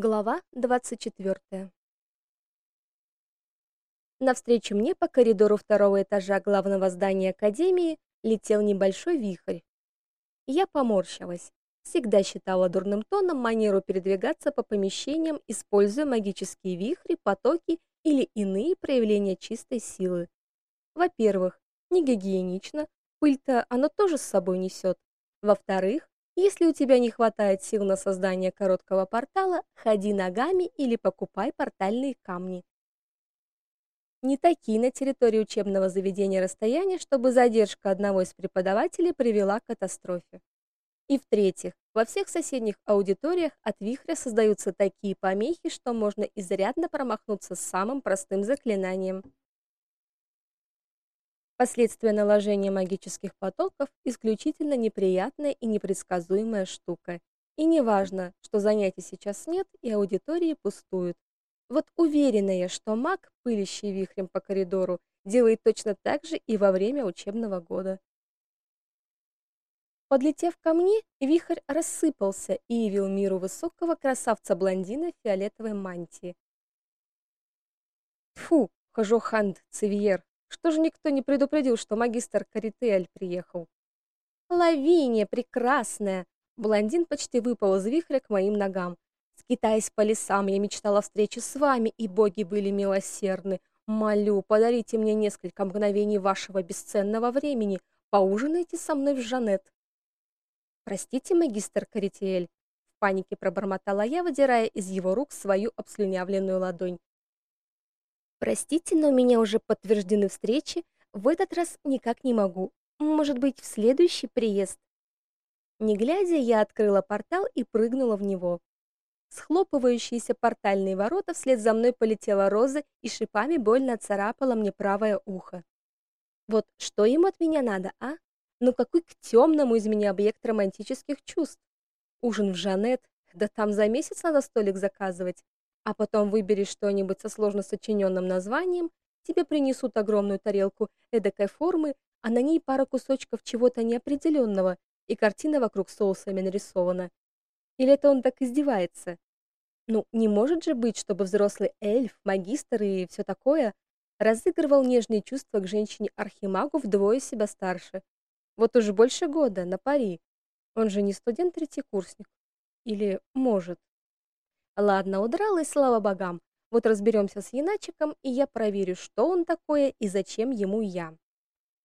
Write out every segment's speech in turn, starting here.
Глава 24. Навстречу мне по коридору второго этажа главного здания академии летел небольшой вихрь. Я поморщилась. Всегда считала дурным тоном манеру передвигаться по помещениям, используя магические вихри, потоки или иные проявления чистой силы. Во-первых, не гигиенично, пыль-то оно тоже с собой несет. Во-вторых, если у тебя не хватает сил на создание короткого портала, ходи ногами или покупай портальные камни. Не такие на территории учебного заведения расстояния, чтобы задержка одного из преподавателей привела к катастрофе. И в-третьих, во всех соседних аудиториях от вихря создаются такие помехи, что можно изрядно промахнуться с самым простым заклинанием. Последствия наложения магических потоков исключительно неприятная и непредсказуемая штука. И неважно, что занятий сейчас нет и аудитории пустуют. Вот уверена я, что маг, пылящий вихрем по коридору, делает точно так же и во время учебного года. Подлетев ко мне, вихрь рассыпался и явил миру высокого красавца-блондина в фиолетовой мантии. Фу, Хожоханд Цивьер, что же никто не предупредил, что магистр Каритель приехал? Лавиния прекрасная. Блондин почти выпал из вихря к моим ногам. Скитаясь по лесам, я мечтала о встрече с вами, и боги были милосердны. Молю, подарите мне несколько мгновений вашего бесценного времени. Поужинайте со мной в Жанет. Простите, магистр Каритель, в панике пробормотала я, выдирая из его рук свою обслюнявленную ладонь. Простите, но у меня уже подтверждены встречи. В этот раз никак не могу. Может быть, в следующий приезд. Не глядя, я открыла портал и прыгнула в него. Схлопывающиеся портальные ворота вслед за мной полетела Роза и шипами больно царапала мне правое ухо. Вот что им от меня надо, а? Ну какой к темному из меня объект романтических чувств? Ужин в Жанет, да там за месяц надо столик заказывать а потом выберешь что-нибудь со сложно сочиненным названием, тебе принесут огромную тарелку эдакой формы, а на ней пара кусочков чего-то неопределенного, и картина вокруг соусами нарисована. Или это он так издевается? Ну, не может же быть, чтобы взрослый эльф, магистр и все такое разыгрывал нежные чувства к женщине-архимагу вдвое себя старше. Вот уже больше года на пари. Он же не студент-третьекурсник. Или может. Ладно, удрал, и слава богам. Вот разберемся с Яначиком, и я проверю, что он такое и зачем ему я.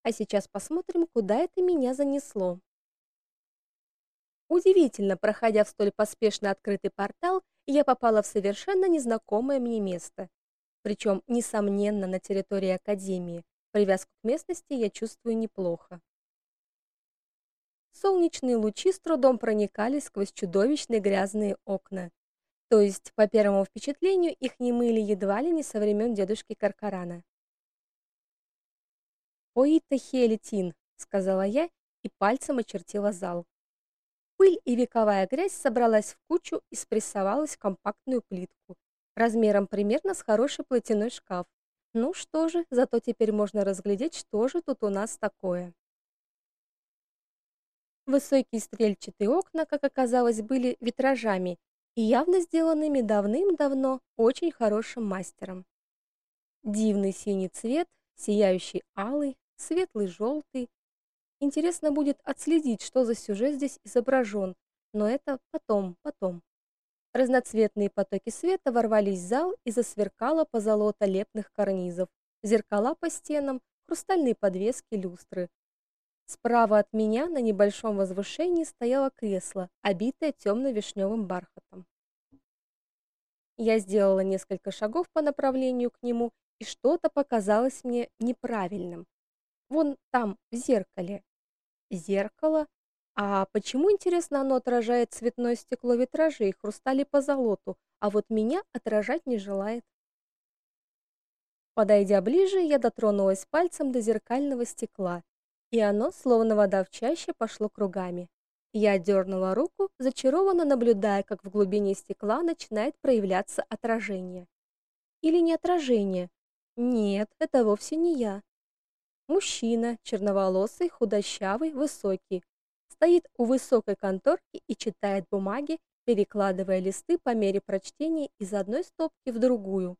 А сейчас посмотрим, куда это меня занесло. Удивительно, проходя в столь поспешно открытый портал, я попала в совершенно незнакомое мне место. Причем, несомненно, на территории академии. Привязку к местности я чувствую неплохо. Солнечные лучи с трудом проникали сквозь чудовищные грязные окна. То есть, по первому впечатлению, их не мыли едва ли не со времен дедушки Каркарана. «Ой-то хелетин», — сказала я и пальцем очертила зал. Пыль и вековая грязь собралась в кучу и спрессовалась в компактную плитку, размером примерно с хороший платяной шкаф. Ну что же, зато теперь можно разглядеть, что же тут у нас такое. Высокие стрельчатые окна, как оказалось, были витражами и явно сделанными давным-давно очень хорошим мастером. Дивный синий цвет, сияющий алый, светлый желтый. Интересно будет отследить, что за сюжет здесь изображен, но это потом, потом. Разноцветные потоки света ворвались в зал и засверкало позолота лепных карнизов, зеркала по стенам, хрустальные подвески, люстры. Справа от меня на небольшом возвышении стояло кресло, обитое темно-вишневым бархатом. Я сделала несколько шагов по направлению к нему, и что-то показалось мне неправильным. Вон там, в зеркале. Зеркало? А почему, интересно, оно отражает цветное стекло витражей, хрустали по золоту, а вот меня отражать не желает? Подойдя ближе, я дотронулась пальцем до зеркального стекла и оно, словно вода в чаще, пошло кругами. Я дернула руку, зачарованно наблюдая, как в глубине стекла начинает проявляться отражение. Или не отражение? Нет, это вовсе не я. Мужчина, черноволосый, худощавый, высокий, стоит у высокой конторки и читает бумаги, перекладывая листы по мере прочтения из одной стопки в другую.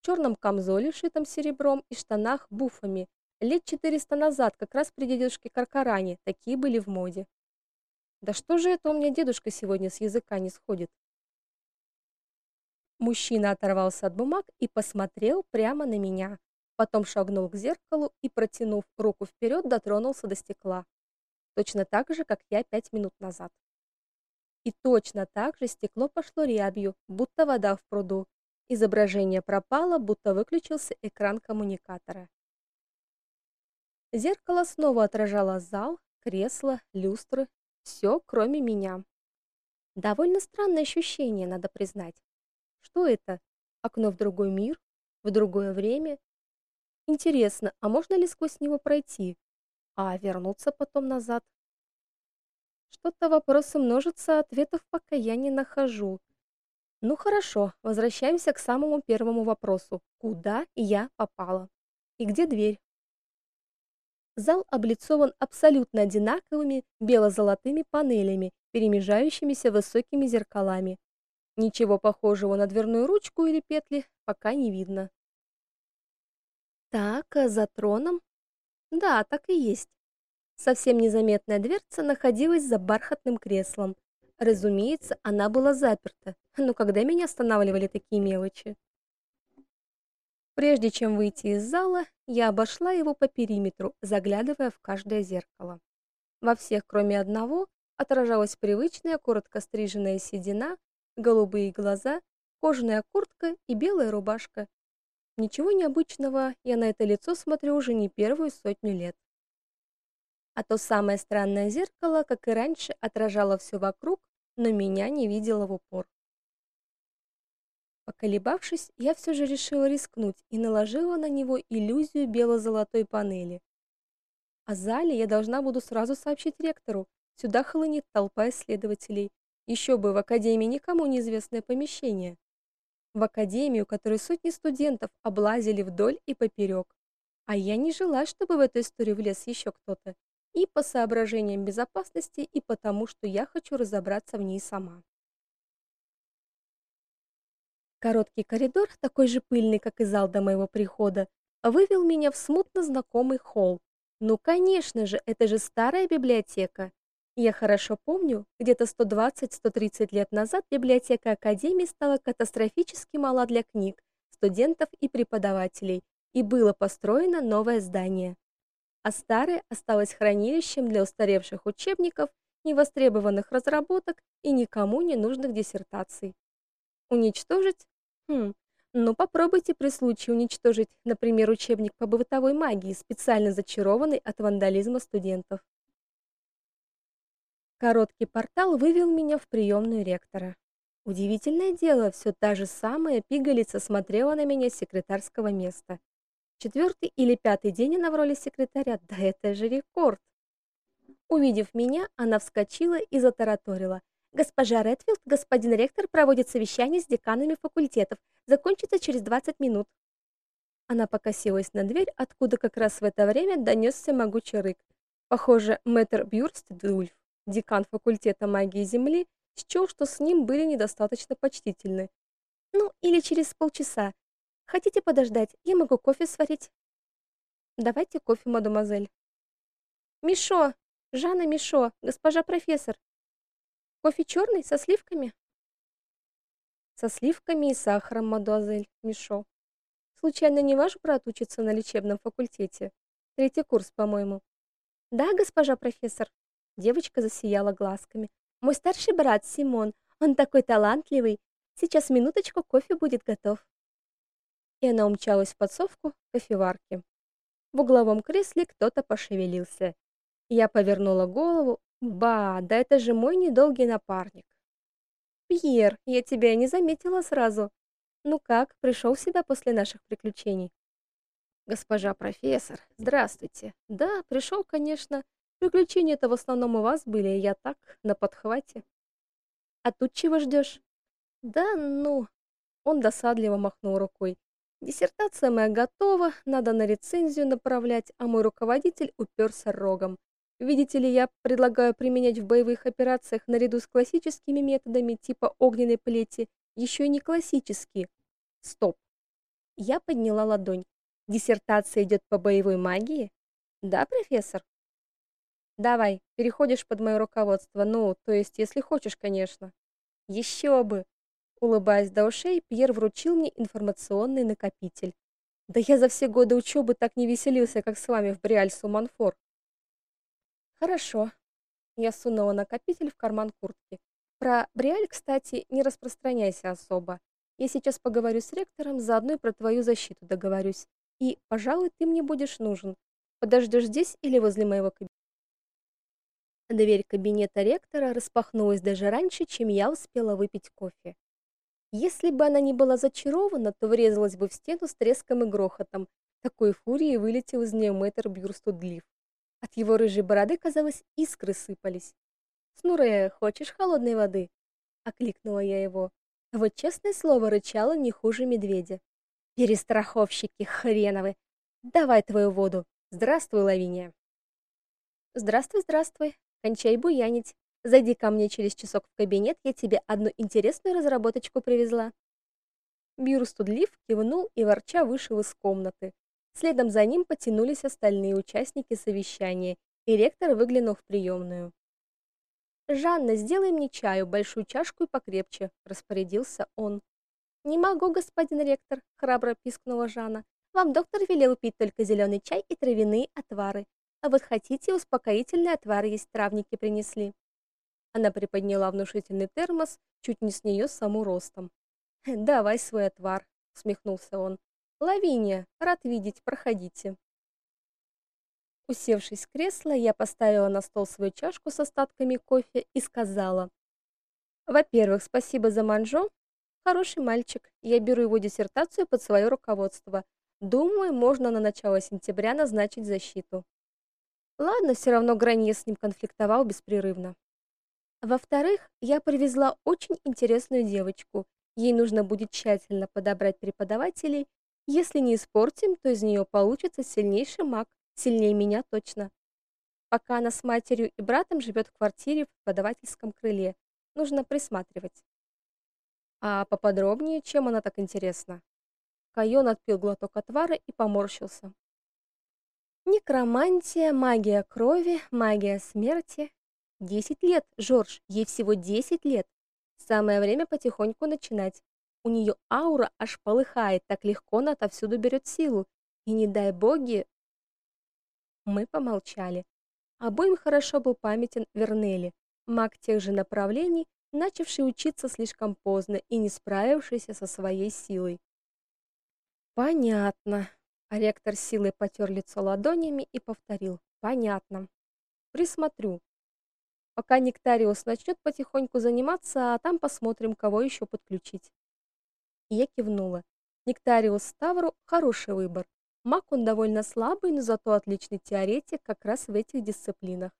В черном камзоле, шитом серебром, и штанах буфами. Лет 400 назад, как раз при дедушке Каркаране, такие были в моде. Да что же это у меня дедушка сегодня с языка не сходит? Мужчина оторвался от бумаг и посмотрел прямо на меня. Потом шагнул к зеркалу и, протянув руку вперед, дотронулся до стекла. Точно так же, как я пять минут назад. И точно так же стекло пошло рябью, будто вода в пруду. Изображение пропало, будто выключился экран коммуникатора. Зеркало снова отражало зал, кресла, люстры, все, кроме меня. Довольно странное ощущение, надо признать. Что это? Окно в другой мир, в другое время? Интересно, а можно ли сквозь него пройти? А вернуться потом назад? Что-то вопросы множатся, ответов пока я не нахожу. Ну хорошо, возвращаемся к самому первому вопросу. Куда я попала? И где дверь? Зал облицован абсолютно одинаковыми бело-золотыми панелями, перемежающимися высокими зеркалами. Ничего похожего на дверную ручку или петли пока не видно. Так, а за троном? Да, так и есть. Совсем незаметная дверца находилась за бархатным креслом. Разумеется, она была заперта. Но когда меня останавливали такие мелочи? Прежде чем выйти из зала, я обошла его по периметру, заглядывая в каждое зеркало. Во всех, кроме одного, отражалась привычная коротко стриженная седина, голубые глаза, кожаная куртка и белая рубашка. Ничего необычного, я на это лицо смотрю уже не первую сотню лет. А то самое странное зеркало, как и раньше, отражало все вокруг, но меня не видело в упор. Поколебавшись, я все же решила рискнуть и наложила на него иллюзию бело-золотой панели. О зале я должна буду сразу сообщить ректору. Сюда хлынет толпа исследователей. Еще бы в академии никому неизвестное помещение. В академию, которую сотни студентов облазили вдоль и поперек. А я не желаю, чтобы в эту историю влез еще кто-то и по соображениям безопасности, и потому, что я хочу разобраться в ней сама. Короткий коридор, такой же пыльный, как и зал до моего прихода, вывел меня в смутно знакомый холл. Ну, конечно же, это же старая библиотека. Я хорошо помню, где-то 120-130 лет назад библиотека Академии стала катастрофически мала для книг, студентов и преподавателей, и было построено новое здание а старое осталось хранилищем для устаревших учебников, невостребованных разработок и никому не нужных диссертаций. Уничтожить? Хм, ну попробуйте при случае уничтожить, например, учебник по бытовой магии, специально зачарованный от вандализма студентов. Короткий портал вывел меня в приемную ректора. Удивительное дело, все та же самая пигалица смотрела на меня с секретарского места. Четвертый или пятый день она в роли секретаря. Да это же рекорд. Увидев меня, она вскочила и затараторила: "Госпожа Редфилд, господин ректор проводит совещание с деканами факультетов. Закончится через 20 минут". Она покосилась на дверь, откуда как раз в это время донесся могучий рык. Похоже, мэтр Бюрстдульф, декан факультета магии Земли, счел, что с ним были недостаточно почтительны. Ну, или через полчаса, Хотите подождать? Я могу кофе сварить. Давайте кофе, мадемуазель. Мишо, Жанна Мишо, госпожа профессор. Кофе черный со сливками? Со сливками и сахаром, мадемуазель Мишо. Случайно не ваш брат учится на лечебном факультете? Третий курс, по-моему. Да, госпожа профессор. Девочка засияла глазками. Мой старший брат Симон, он такой талантливый. Сейчас минуточку, кофе будет готов и она умчалась в подсовку кофеварки. В угловом кресле кто-то пошевелился. Я повернула голову. Ба, да это же мой недолгий напарник. Пьер, я тебя не заметила сразу. Ну как, пришел сюда после наших приключений? Госпожа профессор, здравствуйте. Да, пришел, конечно. Приключения-то в основном у вас были, я так, на подхвате. А тут чего ждешь? Да, ну, он досадливо махнул рукой. Диссертация моя готова, надо на рецензию направлять, а мой руководитель уперся рогом. Видите ли, я предлагаю применять в боевых операциях наряду с классическими методами типа огненной плети еще и не классические. Стоп. Я подняла ладонь. Диссертация идет по боевой магии? Да, профессор? Давай, переходишь под мое руководство. Ну, то есть, если хочешь, конечно. Еще бы. Улыбаясь до ушей, Пьер вручил мне информационный накопитель. Да я за все годы учебы так не веселился, как с вами в Бриаль-Суманфор. Хорошо. Я сунула накопитель в карман куртки. Про Бриаль, кстати, не распространяйся особо. Я сейчас поговорю с ректором, заодно и про твою защиту договорюсь. И, пожалуй, ты мне будешь нужен. Подождешь здесь или возле моего кабинета? Дверь кабинета ректора распахнулась даже раньше, чем я успела выпить кофе. Если бы она не была зачарована, то врезалась бы в стену с треском и грохотом. Такой фурией вылетел из нее мэтр Бюрстудлив. От его рыжей бороды, казалось, искры сыпались. «Снуре, хочешь холодной воды?» — окликнула я его. Вот честное слово, рычала не хуже медведя. «Перестраховщики хреновы! Давай твою воду! Здравствуй, Лавиния!» «Здравствуй, здравствуй! Кончай буянить! Зайди ко мне через часок в кабинет, я тебе одну интересную разработочку привезла». Бюрстудлив кивнул и ворча вышел из комнаты. Следом за ним потянулись остальные участники совещания, и ректор выглянул в приемную. «Жанна, сделай мне чаю, большую чашку и покрепче», — распорядился он. «Не могу, господин ректор», — храбро пискнула Жанна. «Вам доктор велел пить только зеленый чай и травяные отвары. А вот хотите, успокоительный отвар есть травники принесли». Она приподняла внушительный термос, чуть не с нее саму ростом. «Давай свой отвар», — усмехнулся он. Лавиния, рад видеть, проходите. Усевшись в кресло, я поставила на стол свою чашку с остатками кофе и сказала: "Во-первых, спасибо за манжо. Хороший мальчик. Я беру его диссертацию под свое руководство. Думаю, можно на начало сентября назначить защиту". Ладно, все равно Гранье с ним конфликтовал беспрерывно. Во-вторых, я привезла очень интересную девочку. Ей нужно будет тщательно подобрать преподавателей если не испортим, то из нее получится сильнейший маг, сильнее меня точно. Пока она с матерью и братом живет в квартире в преподавательском крыле, нужно присматривать. А поподробнее, чем она так интересна? Кайон отпил глоток отвара и поморщился. Некромантия, магия крови, магия смерти. Десять лет, Жорж, ей всего десять лет. Самое время потихоньку начинать. У нее аура аж полыхает, так легко она отовсюду берет силу. И не дай боги... Мы помолчали. Обоим хорошо был памятен Вернели, маг тех же направлений, начавший учиться слишком поздно и не справившийся со своей силой. Понятно. Ректор силой потер лицо ладонями и повторил: "Понятно. Присмотрю. Пока Нектариус начнет потихоньку заниматься, а там посмотрим, кого еще подключить". Я кивнула. Нектариус Ставру хороший выбор. Маг он довольно слабый, но зато отличный теоретик как раз в этих дисциплинах.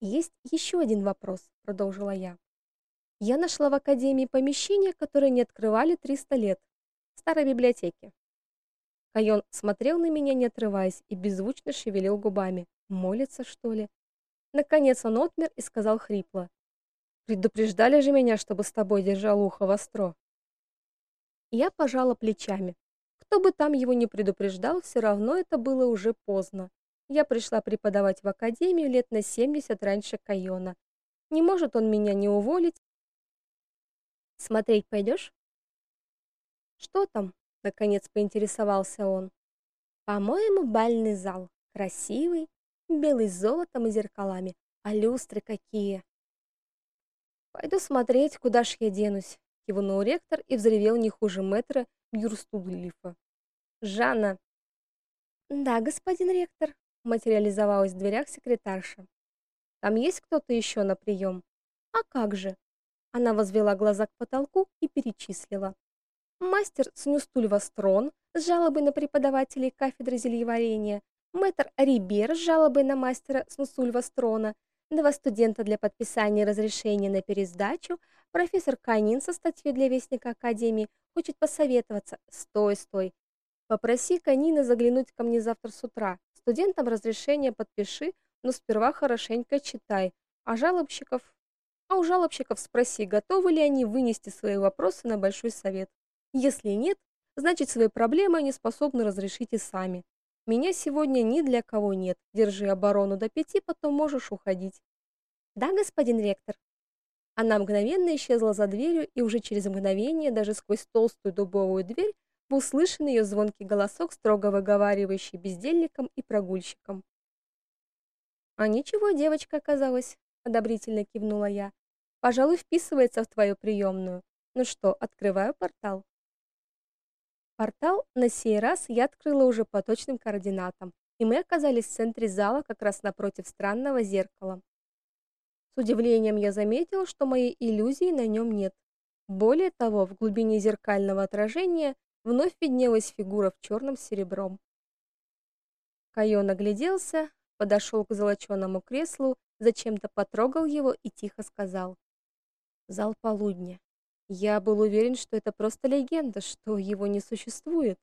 Есть еще один вопрос, продолжила я. Я нашла в академии помещение, которое не открывали 300 лет. Старой библиотеки. Кайон смотрел на меня, не отрываясь, и беззвучно шевелил губами. Молится, что ли? Наконец он отмер и сказал хрипло: "Предупреждали же меня, чтобы с тобой держал ухо востро". Я пожала плечами. Кто бы там его не предупреждал, все равно это было уже поздно. Я пришла преподавать в академию лет на 70 раньше Кайона. Не может он меня не уволить. Смотреть пойдешь? Что там? наконец поинтересовался он. По-моему, бальный зал. Красивый, белый с золотом и зеркалами. А люстры какие! Пойду смотреть, куда ж я денусь кивнул ректор и взревел не хуже мэтра Бюрстудлифа. Жанна. Да, господин ректор, материализовалась в дверях секретарша. Там есть кто-то еще на прием?» А как же? Она возвела глаза к потолку и перечислила. Мастер Снюстульвастрон с жалобой на преподавателей кафедры зельеварения, мэтр Рибер с жалобой на мастера Снусульвастрона, два студента для подписания разрешения на пересдачу, Профессор Канин со статьей для Вестника Академии хочет посоветоваться. Стой, стой. Попроси Канина заглянуть ко мне завтра с утра. Студентам разрешение подпиши, но сперва хорошенько читай, а жалобщиков... А у жалобщиков спроси, готовы ли они вынести свои вопросы на большой совет. Если нет, значит свои проблемы они способны разрешить и сами. Меня сегодня ни для кого нет. Держи оборону до пяти, потом можешь уходить. Да, господин ректор. Она мгновенно исчезла за дверью, и уже через мгновение, даже сквозь толстую дубовую дверь, был слышен ее звонкий голосок, строго выговаривающий бездельникам и прогульщикам. А ничего, девочка оказалась, одобрительно кивнула я. Пожалуй, вписывается в твою приемную. Ну что, открываю портал. Портал на сей раз я открыла уже по точным координатам, и мы оказались в центре зала, как раз напротив странного зеркала. Удивлением я заметила, что моей иллюзии на нем нет. Более того, в глубине зеркального отражения вновь виднелась фигура в черном с серебром. Кайо нагляделся, подошел к золоченому креслу, зачем-то потрогал его и тихо сказал: "Зал полудня. Я был уверен, что это просто легенда, что его не существует".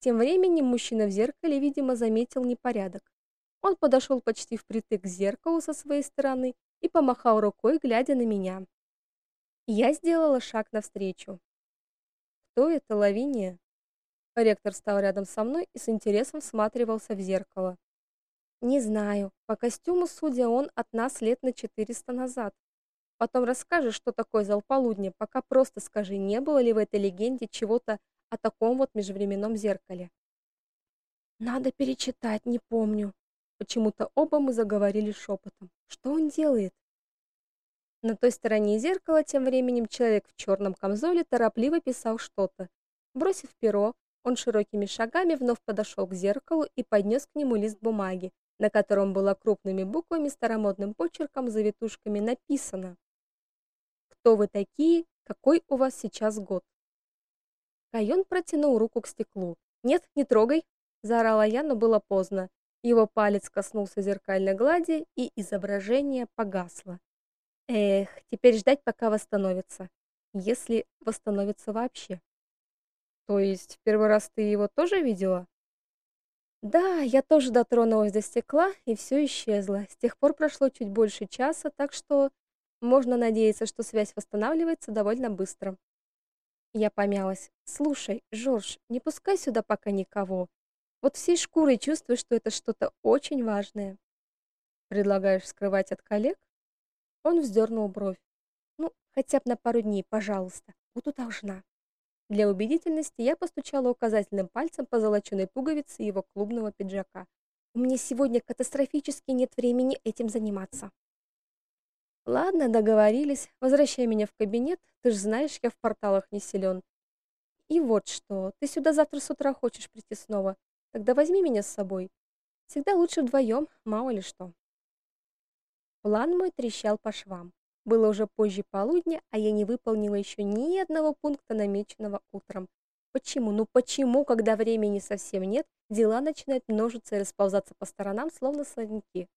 Тем временем мужчина в зеркале, видимо, заметил непорядок. Он подошел почти впритык к зеркалу со своей стороны и помахал рукой, глядя на меня. Я сделала шаг навстречу. Кто это, Лавиния? Ректор стал рядом со мной и с интересом всматривался в зеркало. Не знаю. По костюму, судя, он от нас лет на 400 назад. Потом расскажешь, что такое зал полудня, пока просто скажи, не было ли в этой легенде чего-то о таком вот межвременном зеркале. Надо перечитать, не помню. Почему-то оба мы заговорили шепотом. Что он делает? На той стороне зеркала тем временем человек в черном камзоле торопливо писал что-то. Бросив перо, он широкими шагами вновь подошел к зеркалу и поднес к нему лист бумаги, на котором было крупными буквами старомодным почерком завитушками написано: Кто вы такие? Какой у вас сейчас год? Кайон протянул руку к стеклу. "Нет, не трогай", заорала я, но было поздно. Его палец коснулся зеркальной глади, и изображение погасло. Эх, теперь ждать, пока восстановится. Если восстановится вообще. То есть, в первый раз ты его тоже видела? Да, я тоже дотронулась до стекла, и все исчезло. С тех пор прошло чуть больше часа, так что можно надеяться, что связь восстанавливается довольно быстро. Я помялась. Слушай, Жорж, не пускай сюда пока никого. Вот всей шкурой чувствую, что это что-то очень важное. Предлагаешь скрывать от коллег? Он вздернул бровь. Ну, хотя бы на пару дней, пожалуйста. Буду должна. Для убедительности я постучала указательным пальцем по золоченой пуговице его клубного пиджака. У меня сегодня катастрофически нет времени этим заниматься. Ладно, договорились. Возвращай меня в кабинет. Ты ж знаешь, я в порталах не силен. И вот что, ты сюда завтра с утра хочешь прийти снова? Тогда возьми меня с собой. Всегда лучше вдвоем, мало ли что. План мой трещал по швам. Было уже позже полудня, а я не выполнила еще ни одного пункта, намеченного утром. Почему? Ну почему, когда времени совсем нет, дела начинают множиться и расползаться по сторонам, словно слоники?